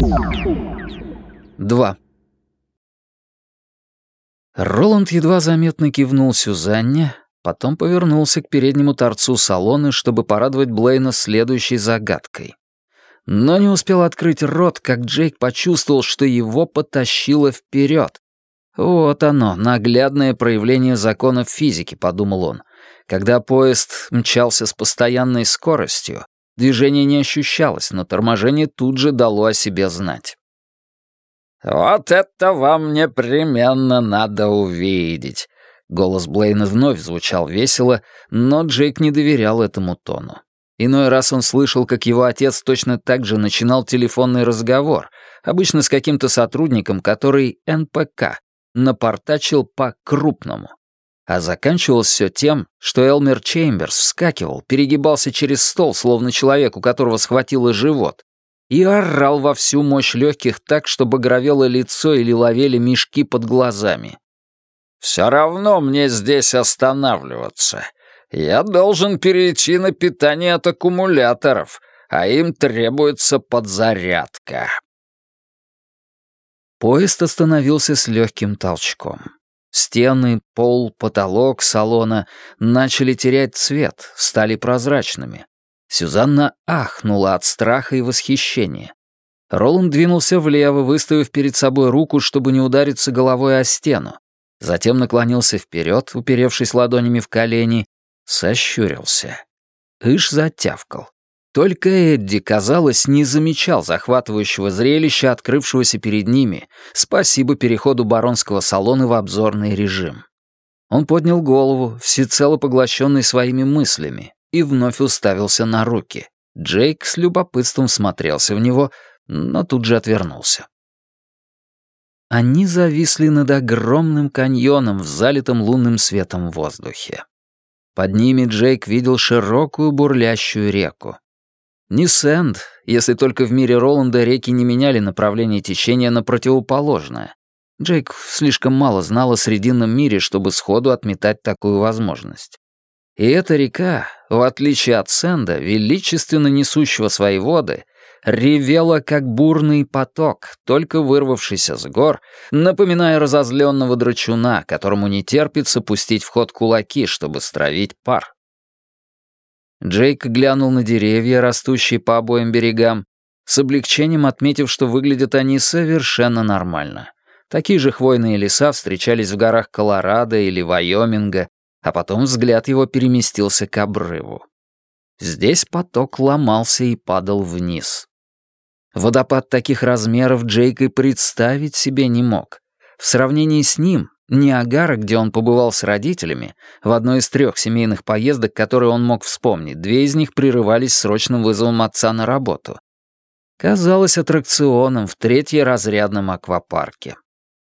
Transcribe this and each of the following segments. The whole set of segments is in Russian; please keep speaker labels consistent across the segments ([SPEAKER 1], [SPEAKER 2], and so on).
[SPEAKER 1] 2. Роланд едва заметно кивнул Сюзанне, потом повернулся к переднему торцу салона, чтобы порадовать Блейна следующей загадкой. Но не успел открыть рот, как Джейк почувствовал, что его потащило вперед. «Вот оно, наглядное проявление законов физики», — подумал он. Когда поезд мчался с постоянной скоростью, движение не ощущалось, но торможение тут же дало о себе знать.
[SPEAKER 2] «Вот это вам непременно надо увидеть!» Голос Блейна вновь звучал весело, но Джейк не доверял этому тону. Иной раз он слышал, как его отец точно так же начинал телефонный разговор, обычно с каким-то сотрудником, который НПК, напортачил по-крупному. А заканчивалось все тем, что Элмер Чеймберс вскакивал, перегибался через стол, словно человек, у которого схватило живот, и орал во всю мощь легких так, что багровело лицо или ловели мешки под глазами. «Все равно мне здесь останавливаться. Я должен перейти на питание от аккумуляторов, а им требуется подзарядка».
[SPEAKER 1] Поезд остановился с легким толчком. Стены, пол, потолок салона начали терять цвет, стали прозрачными. Сюзанна ахнула от страха и восхищения. Роланд двинулся влево, выставив перед собой руку, чтобы не удариться головой о стену. Затем наклонился вперед, уперевшись ладонями в колени, сощурился. Иш затявкал. Только Эдди, казалось, не замечал захватывающего зрелища, открывшегося перед ними, спасибо переходу баронского салона в обзорный режим. Он поднял голову, всецело поглощенный своими мыслями, и вновь уставился на руки. Джейк с любопытством смотрелся в него, но тут же отвернулся. Они зависли над огромным каньоном в залитом лунным светом воздухе. Под ними Джейк видел широкую бурлящую реку. Не Сэнд, если только в мире Роланда реки не меняли направление течения на противоположное. Джейк слишком мало знал о Срединном мире, чтобы сходу отметать такую возможность. И эта река, в отличие от Сэнда, величественно несущего свои воды, ревела, как бурный поток, только вырвавшийся с гор, напоминая разозленного драчуна, которому не терпится пустить в ход кулаки, чтобы стравить пар. Джейк глянул на деревья, растущие по обоим берегам, с облегчением отметив, что выглядят они совершенно нормально. Такие же хвойные леса встречались в горах Колорадо или Вайоминга, а потом взгляд его переместился к обрыву. Здесь поток ломался и падал вниз. Водопад таких размеров Джейк и представить себе не мог. В сравнении с ним, Ниагара, где он побывал с родителями, в одной из трех семейных поездок, которые он мог вспомнить, две из них прерывались срочным вызовом отца на работу. Казалось аттракционом в третьеразрядном аквапарке.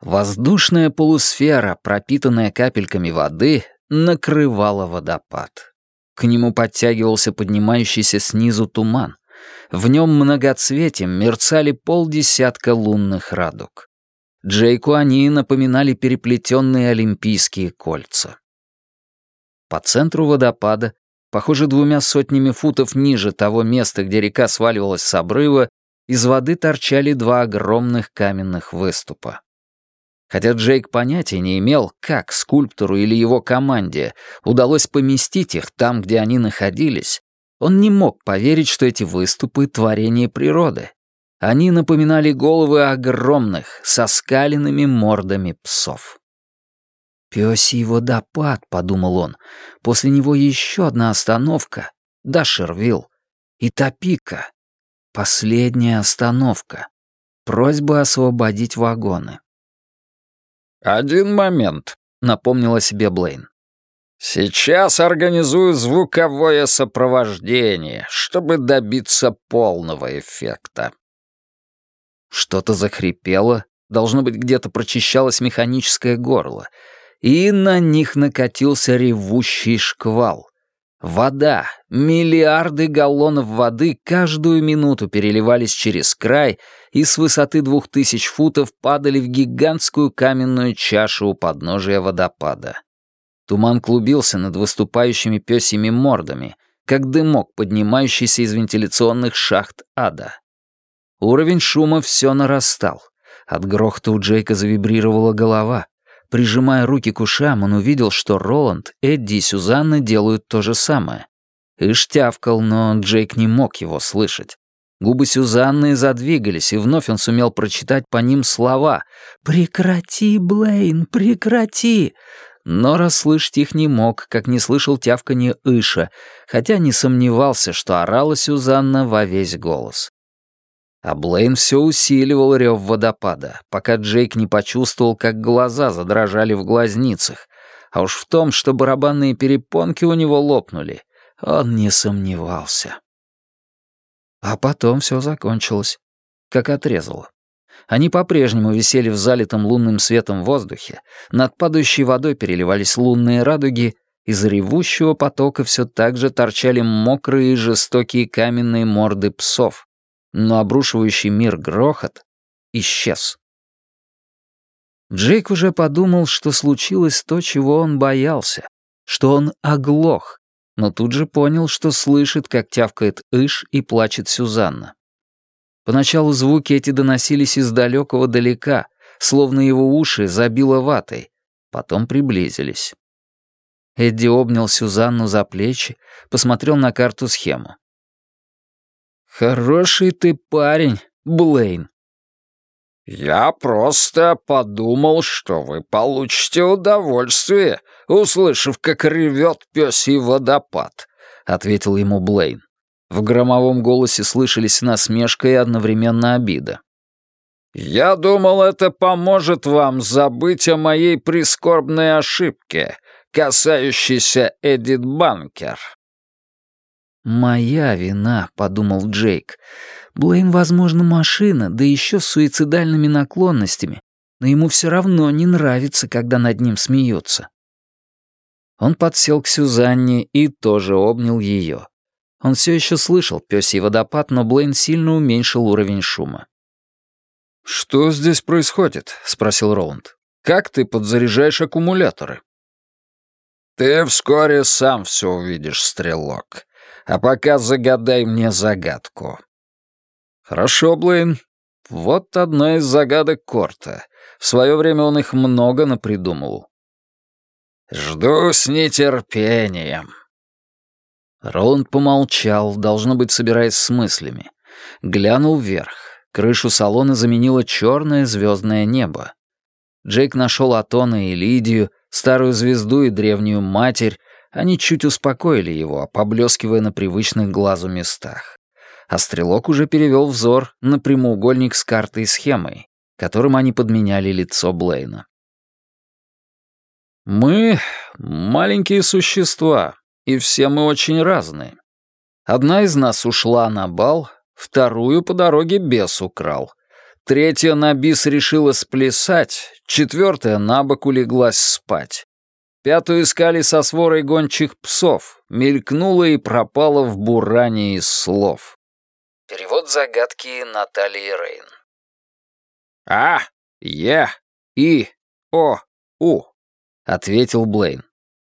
[SPEAKER 1] Воздушная полусфера, пропитанная капельками воды, накрывала водопад. К нему подтягивался поднимающийся снизу туман. В нем многоцветием мерцали полдесятка лунных радуг. Джейку они напоминали переплетенные олимпийские кольца. По центру водопада, похоже, двумя сотнями футов ниже того места, где река сваливалась с обрыва, из воды торчали два огромных каменных выступа. Хотя Джейк понятия не имел, как скульптору или его команде удалось поместить их там, где они находились, он не мог поверить, что эти выступы — творение природы. Они напоминали головы огромных, со скаленными мордами псов. «Пёсий водопад», — подумал он. «После него еще одна остановка. Дашервилл. И Топика. Последняя остановка. Просьба освободить вагоны».
[SPEAKER 2] «Один момент», — напомнила себе Блейн. «Сейчас организую звуковое сопровождение, чтобы добиться полного эффекта».
[SPEAKER 1] Что-то захрипело, должно быть, где-то прочищалось механическое горло, и на них накатился ревущий шквал. Вода, миллиарды галлонов воды каждую минуту переливались через край и с высоты двух тысяч футов падали в гигантскую каменную чашу у подножия водопада. Туман клубился над выступающими пёсьими мордами, как дымок, поднимающийся из вентиляционных шахт ада. Уровень шума все нарастал. От грохота у Джейка завибрировала голова. Прижимая руки к ушам, он увидел, что Роланд, Эдди и Сюзанна делают то же самое. Иш тявкал, но Джейк не мог его слышать. Губы Сюзанны задвигались, и вновь он сумел прочитать по ним слова «Прекрати, Блейн, прекрати!» Но расслышать их не мог, как не слышал тявканье Иша, хотя не сомневался, что орала Сюзанна во весь голос. А Блейн все усиливал рев водопада, пока Джейк не почувствовал, как глаза задрожали в глазницах. А уж в том, что барабанные перепонки у него лопнули, он не сомневался. А потом все закончилось, как отрезало. Они по-прежнему висели в залитом лунным светом воздухе, над падающей водой переливались лунные радуги, из ревущего потока все так же торчали мокрые и жестокие каменные морды псов, но обрушивающий мир грохот исчез. Джейк уже подумал, что случилось то, чего он боялся, что он оглох, но тут же понял, что слышит, как тявкает Иш и плачет Сюзанна. Поначалу звуки эти доносились из далекого далека, словно его уши забило ватой, потом приблизились. Эдди обнял Сюзанну за плечи, посмотрел на карту-схему. «Хороший ты парень, Блейн».
[SPEAKER 3] «Я просто подумал, что вы получите удовольствие, услышав, как ревет пёсий водопад», — ответил ему Блейн. В громовом голосе слышались насмешка и одновременно обида. «Я думал, это поможет вам забыть о моей прискорбной ошибке, касающейся Эдит Банкер».
[SPEAKER 1] «Моя вина», — подумал Джейк. «Блейн, возможно, машина, да еще с суицидальными наклонностями, но ему все равно не нравится, когда над ним смеются». Он подсел к Сюзанне и тоже обнял ее. Он все еще слышал пёсий водопад, но Блейн сильно уменьшил уровень шума.
[SPEAKER 2] «Что здесь происходит?» — спросил Роланд. «Как ты подзаряжаешь аккумуляторы?»
[SPEAKER 3] «Ты вскоре сам все увидишь, стрелок. А пока загадай мне загадку».
[SPEAKER 2] «Хорошо, Блейн. Вот одна из загадок Корта. В свое время он их много напридумывал».
[SPEAKER 3] «Жду с нетерпением».
[SPEAKER 1] Роланд помолчал, должно быть, собираясь с мыслями. Глянул вверх. Крышу салона заменило черное звездное небо. Джейк нашел Атона и Лидию, старую звезду и древнюю матерь, они чуть успокоили его, поблескивая на привычных глазу местах. А стрелок уже перевел взор на прямоугольник с картой и схемой, которым они подменяли лицо Блейна.
[SPEAKER 2] «Мы — маленькие существа, и все мы очень разные. Одна из нас ушла на бал, вторую по дороге бес украл. Третья на бис решила сплясать, четвертая на бок улеглась спать. Пятую искали со сворой гончих псов, мелькнула и пропала в буране из слов.
[SPEAKER 1] Перевод загадки Натальи Рейн.
[SPEAKER 3] «А, Е, И, О, У», —
[SPEAKER 1] ответил Блейн.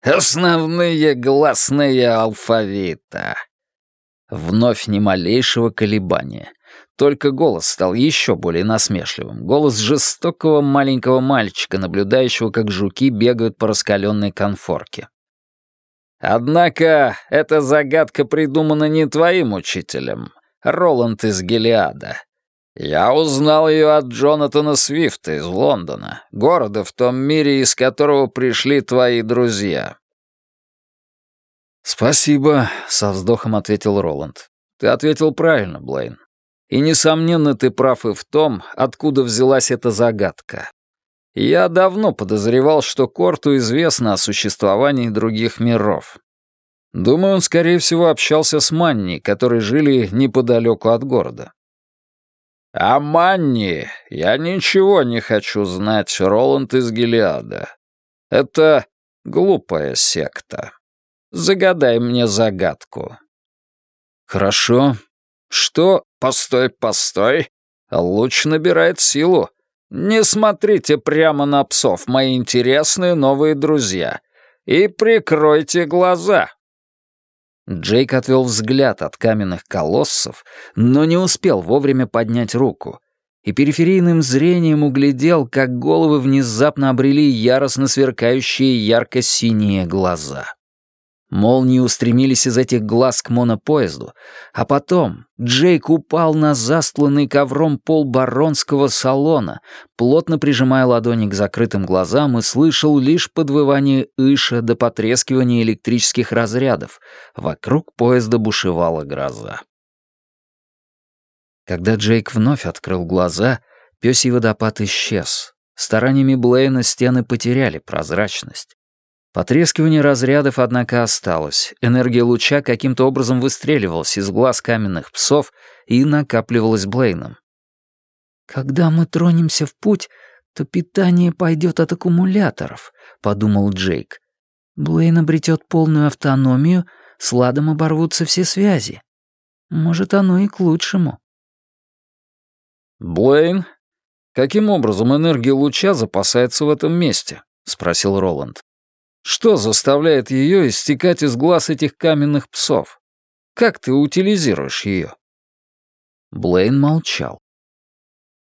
[SPEAKER 3] «Основные гласные алфавита».
[SPEAKER 1] Вновь ни малейшего колебания. Только голос стал еще более насмешливым. Голос жестокого маленького мальчика, наблюдающего, как жуки бегают по раскаленной конфорке.
[SPEAKER 3] «Однако эта загадка придумана не твоим учителем, Роланд из Гелиада. Я узнал ее от Джонатана Свифта из Лондона, города в том мире, из которого пришли твои друзья».
[SPEAKER 2] «Спасибо», — со вздохом ответил Роланд. «Ты ответил правильно, Блейн. И, несомненно, ты прав и в том, откуда взялась эта загадка. Я давно подозревал, что Корту известно о существовании других миров. Думаю, он, скорее всего, общался с Манни, которые жили неподалеку от города.
[SPEAKER 3] «О Манни я ничего не хочу знать, Роланд из Гелиада. Это глупая секта. Загадай мне загадку».
[SPEAKER 2] «Хорошо. Что
[SPEAKER 3] «Постой, постой. Луч набирает силу. Не смотрите прямо на псов, мои интересные новые друзья. И прикройте глаза».
[SPEAKER 1] Джейк отвел взгляд от каменных колоссов, но не успел вовремя поднять руку, и периферийным зрением углядел, как головы внезапно обрели яростно сверкающие ярко-синие глаза. Молнии устремились из этих глаз к монопоезду, а потом Джейк упал на застланный ковром пол баронского салона, плотно прижимая ладони к закрытым глазам и слышал лишь подвывание иша до потрескивания электрических разрядов. Вокруг поезда бушевала гроза. Когда Джейк вновь открыл глаза, пёсий водопад исчез. Стараниями Блейна стены потеряли прозрачность. Потрескивание разрядов, однако, осталось. Энергия луча каким-то образом выстреливалась из глаз каменных псов и накапливалась Блейном. «Когда мы тронемся в путь, то питание пойдет от аккумуляторов», — подумал Джейк. «Блейн обретет полную автономию, с Ладом оборвутся все связи. Может, оно и к лучшему».
[SPEAKER 2] «Блейн, каким образом энергия луча запасается в этом месте?» — спросил Роланд. Что заставляет ее истекать из глаз этих каменных псов? Как ты утилизируешь ее?»
[SPEAKER 1] Блейн молчал.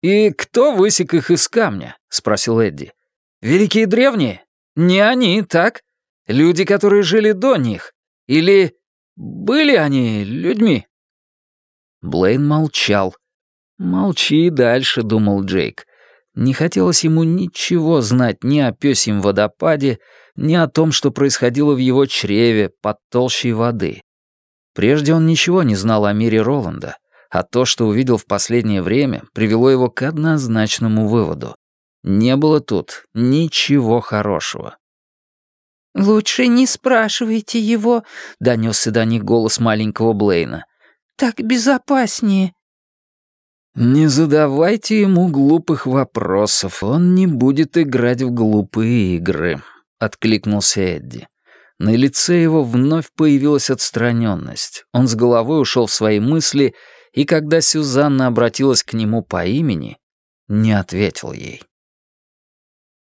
[SPEAKER 2] «И кто высек их из камня?» — спросил Эдди. «Великие древние? Не они, так? Люди, которые жили до них? Или были они людьми?»
[SPEAKER 1] Блейн молчал. «Молчи и дальше», — думал Джейк. Не хотелось ему ничего знать ни о пёсьем водопаде, ни о том, что происходило в его чреве под толщей воды. Прежде он ничего не знал о мире Роланда, а то, что увидел в последнее время, привело его к однозначному выводу. Не было тут ничего хорошего.
[SPEAKER 4] «Лучше не спрашивайте его», — донесся до них голос маленького Блейна. «Так безопаснее».
[SPEAKER 1] «Не задавайте ему глупых вопросов, он не будет играть в глупые игры», — откликнулся Эдди. На лице его вновь появилась отстраненность. Он с головой ушел в свои мысли, и когда Сюзанна обратилась к нему по имени, не ответил ей.